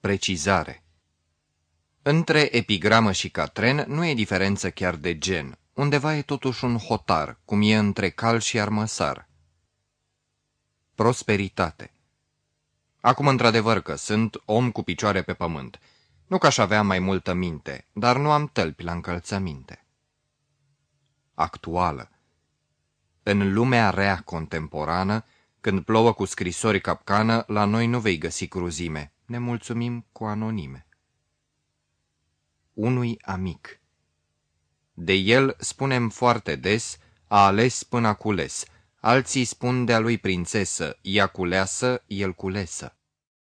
Precizare Între epigramă și catren nu e diferență chiar de gen. Undeva e totuși un hotar, cum e între cal și armăsar. Prosperitate Acum într-adevăr că sunt om cu picioare pe pământ. Nu că aș avea mai multă minte, dar nu am tălpi la încălțăminte. Actuală În lumea rea contemporană, când plouă cu scrisori capcană, la noi nu vei găsi cruzime, ne mulțumim cu anonime. Unui amic De el spunem foarte des, a ales până cules, alții spun de-a lui prințesă, ea culeasă, el culesă.